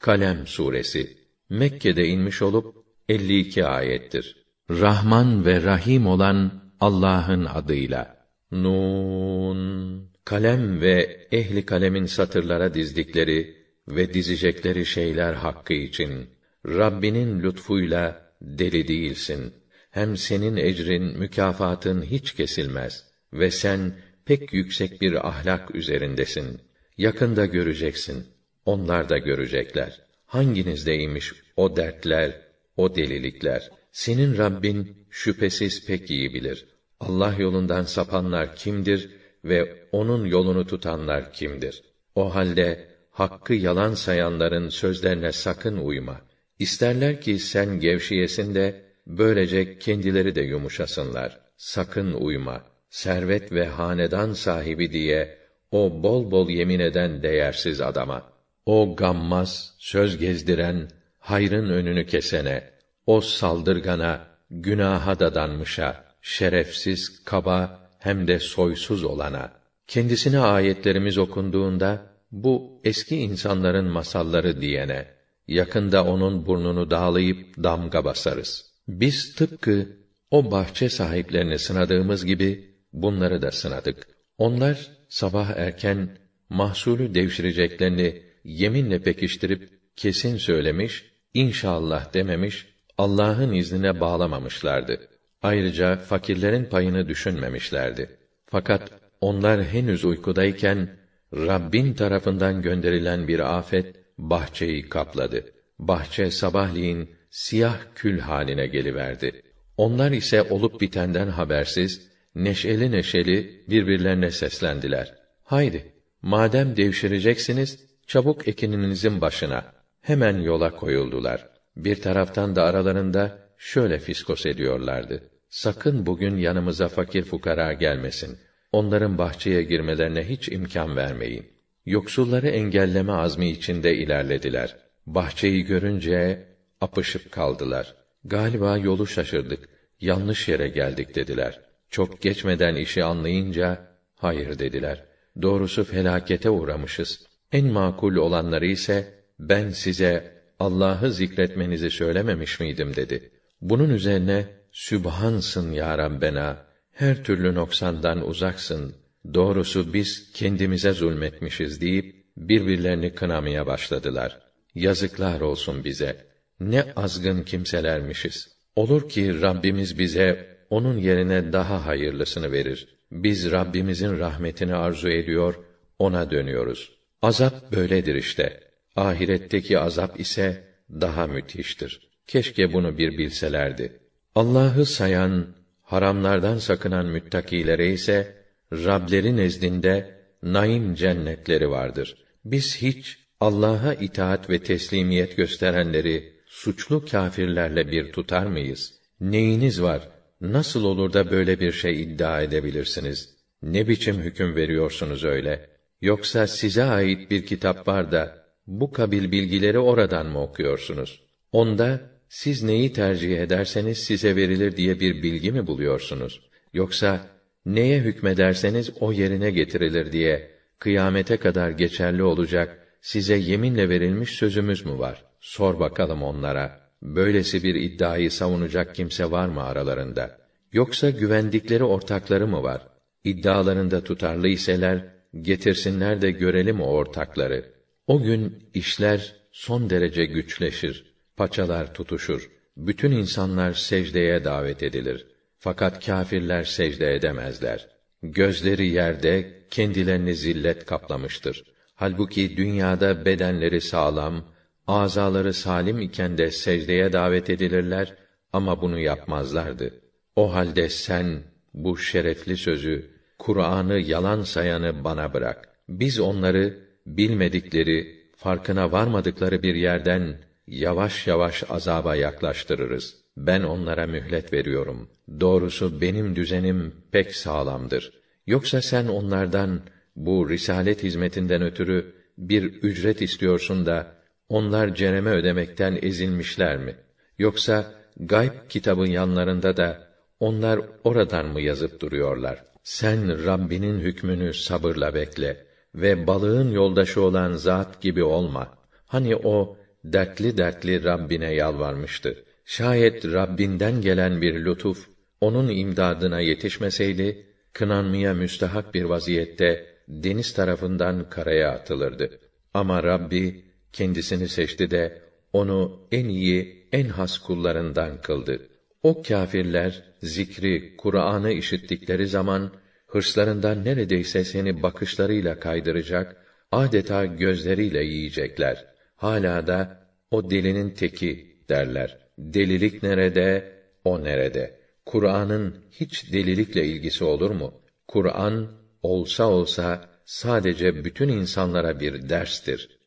Kalem suresi Mekke'de inmiş olup 52 ayettir. Rahman ve Rahim olan Allah'ın adıyla. Nun kalem ve ehli kalemin satırlara dizdikleri ve dizecekleri şeyler hakkı için Rabbinin lütfuyla deli değilsin. Hem senin ecrin, mükafatın hiç kesilmez ve sen pek yüksek bir ahlak üzerindesin. Yakında göreceksin. Onlar da görecekler. Hanginizdeymiş o dertler, o delilikler? Senin Rabbin şüphesiz pek iyi bilir. Allah yolundan sapanlar kimdir ve onun yolunu tutanlar kimdir? O halde hakkı yalan sayanların sözlerine sakın uyma. İsterler ki sen gevşeyesin de böylece kendileri de yumuşasınlar. Sakın uyma. Servet ve hanedan sahibi diye o bol bol yemin eden değersiz adama. O gammaz, söz gezdiren, hayrın önünü kesene, o saldırgana, günaha dadanmışa, şerefsiz, kaba hem de soysuz olana. Kendisine ayetlerimiz okunduğunda bu eski insanların masalları diyene yakında onun burnunu dağlayıp damga basarız. Biz tıpkı o bahçe sahiplerini sınadığımız gibi bunları da sınadık. Onlar sabah erken mahsulü devşireceklerini yeminle pekiştirip kesin söylemiş, inşallah dememiş, Allah'ın iznine bağlamamışlardı. Ayrıca fakirlerin payını düşünmemişlerdi. Fakat onlar henüz uykudayken Rabbin tarafından gönderilen bir afet bahçeyi kapladı. Bahçe sabahleyin siyah kül haline geliverdi. Onlar ise olup bitenden habersiz, neşeli neşeli birbirlerine seslendiler. Haydi, madem devşireceksiniz, çabuk ekininizin başına. Hemen yola koyuldular. Bir taraftan da aralarında şöyle fiskos ediyorlardı. Sakın bugün yanımıza fakir fukara gelmesin. Onların bahçeye girmelerine hiç imkan vermeyin. Yoksulları engelleme azmi içinde ilerlediler. Bahçeyi görünce apışıp kaldılar. Galiba yolu şaşırdık. Yanlış yere geldik dediler. Çok geçmeden işi anlayınca hayır dediler. Doğrusu felakete uğramışız. En makul olanları ise ben size Allah'ı zikretmenizi söylememiş miydim dedi. Bunun üzerine Sübhansın ya Rabbena, her türlü noksandan uzaksın. Doğrusu biz kendimize zulmetmişiz deyip birbirlerini kınamaya başladılar. Yazıklar olsun bize. Ne azgın kimselermişiz. Olur ki Rabbimiz bize onun yerine daha hayırlısını verir. Biz Rabbimizin rahmetini arzu ediyor, ona dönüyoruz. Azap böyledir işte. Ahiretteki azap ise daha müthiştir. Keşke bunu bir bilselerdi. Allah'ı sayan, haramlardan sakınan müttakilere ise Rableri nezdinde naim cennetleri vardır. Biz hiç Allah'a itaat ve teslimiyet gösterenleri suçlu kâfirlerle bir tutar mıyız? Neyiniz var? Nasıl olur da böyle bir şey iddia edebilirsiniz? Ne biçim hüküm veriyorsunuz öyle? Yoksa size ait bir kitap var da bu kabil bilgileri oradan mı okuyorsunuz? Onda siz neyi tercih ederseniz size verilir diye bir bilgi mi buluyorsunuz? Yoksa neye hükmederseniz o yerine getirilir diye kıyamete kadar geçerli olacak size yeminle verilmiş sözümüz mü var? Sor bakalım onlara. Böylesi bir iddiayı savunacak kimse var mı aralarında? Yoksa güvendikleri ortakları mı var? İddialarında tutarlı iseler getirsinler de görelim o ortakları. O gün işler son derece güçleşir paçalar tutuşur. Bütün insanlar secdeye davet edilir. Fakat kâfirler secde edemezler. Gözleri yerde, kendilerini zillet kaplamıştır. Halbuki dünyada bedenleri sağlam, azaları salim iken de secdeye davet edilirler ama bunu yapmazlardı. O halde sen bu şerefli sözü, Kur'an'ı yalan sayanı bana bırak. Biz onları bilmedikleri, farkına varmadıkları bir yerden yavaş yavaş azaba yaklaştırırız. Ben onlara mühlet veriyorum. Doğrusu benim düzenim pek sağlamdır. Yoksa sen onlardan bu risalet hizmetinden ötürü bir ücret istiyorsun da onlar cereme ödemekten ezilmişler mi? Yoksa gayb kitabın yanlarında da onlar oradan mı yazıp duruyorlar? Sen Rabbinin hükmünü sabırla bekle ve balığın yoldaşı olan zat gibi olma. Hani o dertli dertli Rabbine yalvarmıştı. Şayet Rabbinden gelen bir lütuf onun imdadına yetişmeseydi, kınanmaya müstahak bir vaziyette deniz tarafından karaya atılırdı. Ama Rabbi kendisini seçti de onu en iyi, en has kullarından kıldı. O kâfirler zikri, Kur'an'ı işittikleri zaman hırslarından neredeyse seni bakışlarıyla kaydıracak, adeta gözleriyle yiyecekler. Hala da o delinin teki derler. Delilik nerede, o nerede? Kur'an'ın hiç delilikle ilgisi olur mu? Kur'an olsa olsa sadece bütün insanlara bir derstir.